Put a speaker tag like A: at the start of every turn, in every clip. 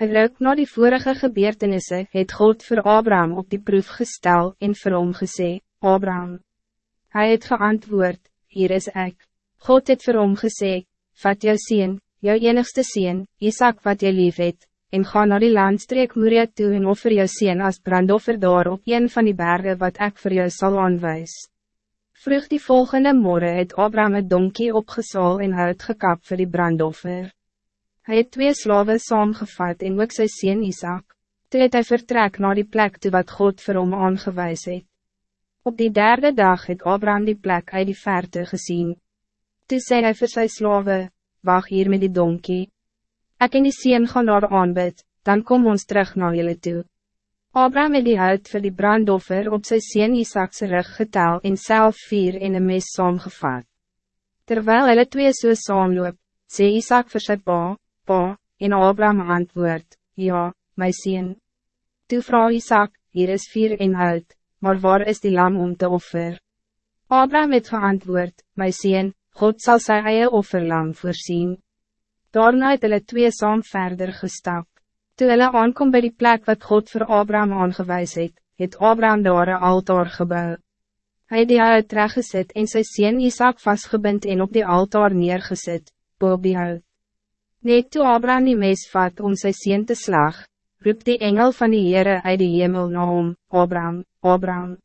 A: Een ruk na die vorige gebeurtenisse het God voor Abraham op die proef gestel en vir hom gesê, Abraham. Hij het geantwoord, hier is ik. God het vir hom gesê, vat jou sien, jou enigste sien, Isaac wat jy lief het, en ga naar die landstreek Moria toe en offer jou sien als brandoffer daar op een van die bergen wat ik voor jou zal aanwijs. Vroeg die volgende morgen het Abraham het donkie opgesaal en hout gekap voor die brandoffer. Hij het twee slaven saamgevat en ook sy sien Isaac. Toe het hy vertrek naar die plek toe wat God vir hom aangewijs het. Op die derde dag het Abraham die plek uit die verte gezien. Toe sê hy vir sy slaven, wacht hier met die donkie. Ik en die sien gaan naar aanbid, dan kom ons terug naar jullie toe. Abraham het die hout vir die brandoffer op sy sien Isaacse rug getel en self vier in een mes saamgevat. Terwijl hulle twee so saamloop, sê Isaac vir sy pa, pa, en Abraham antwoord, ja, my sien. Toe vraag Isaac, hier is vier in hout, maar waar is die lam om te offer? Abraham het geantwoord, my sien, God zal sy eie offerlam voorzien. Daarna het hulle twee saam verder gestap. Toe hulle aankom by die plek wat God voor Abraham aangewijs het, het Abraham daar een altaar gebouw. Hij die hout tereggezet en sy sien Isaac vastgebind en op die altaar neergezet, boop die hout. Net toe Abraham die mes vat om sy sien te slag, roep die engel van die Heere uit die hemel na hom, Abraham, Abraham.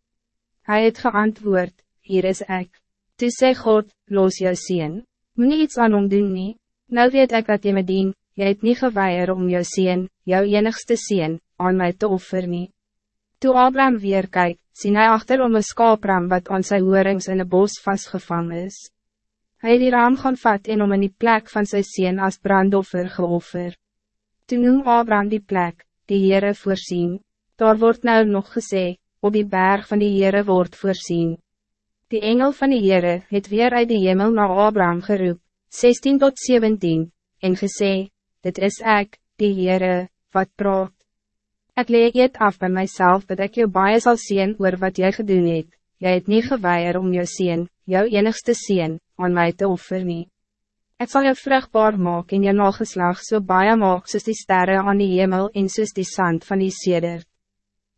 A: Hij het geantwoord, hier is ik. Toe sê God, los jou sien, moet nie iets aan hom doen nie. Nou weet ik dat je me dien, jy het nie geweier om jou sien, jou enigste sien, aan mij te offer nie. Toe Abraham weer kyk, sien hy achter om een skaapram wat aan sy hoorings in een bos vastgevang is. Hij het die raam gaan vat en om in die plek van sy sien als brandoffer geoffer. Toen noem Abraham die plek, die Heere voorzien, daar wordt nou nog gesê, op die berg van die Heere wordt voorzien. Die engel van die Heere het weer uit die hemel naar Abraham geroep, 16 tot 17, en gesê, dit is ik, die Heere, wat praat. Ik leer het af bij mijzelf dat ik jou baie zal zien oor wat jij gedoen het, jy het nie geweier om jou sien, jou enigste sien, aan mij te offer nie. Ek sal jou vruchtbaar maak en jou nageslag so baie maak soos die sterren aan die hemel en soos die sand van die seder.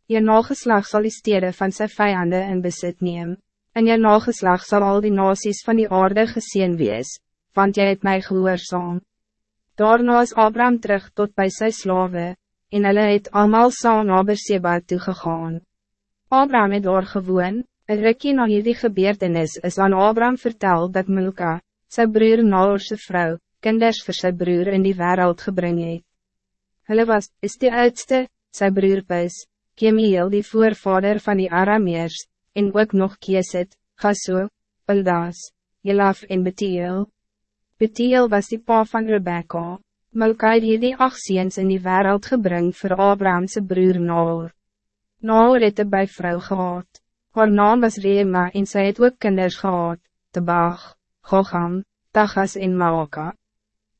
A: Je nageslag zal die stede van zijn vijanden in besit neem, en je nageslag zal al die nasies van die aarde gezien wees, want jy het mij gehoorzaam. Daarna is Abraham terug tot bij zijn slaven, en hulle het allemaal saam na Berseba toegegaan. Abraham het daar gewoon, een rikkie na hierdie gebeurtenis is aan Abraham vertel dat Milka, zijn broer Naorse vrouw, kinders voor zijn broer in die wereld gebring het. Hulle was, is die oudste, zijn broer Pis, Kemiel die voorvader van die Arameers, en ook nog Kieset, Gasso, Pildas, Jelaf en Betiel. Betiel was die pa van Rebecca. Milka het die acht seens in die wereld gebring voor Abrahamse broer Naor. Naor het een bijvrouw gehad. Haar naam was Rema en sy het ook kinders gehad, Tebag, Gogam, Tagas en Maoka.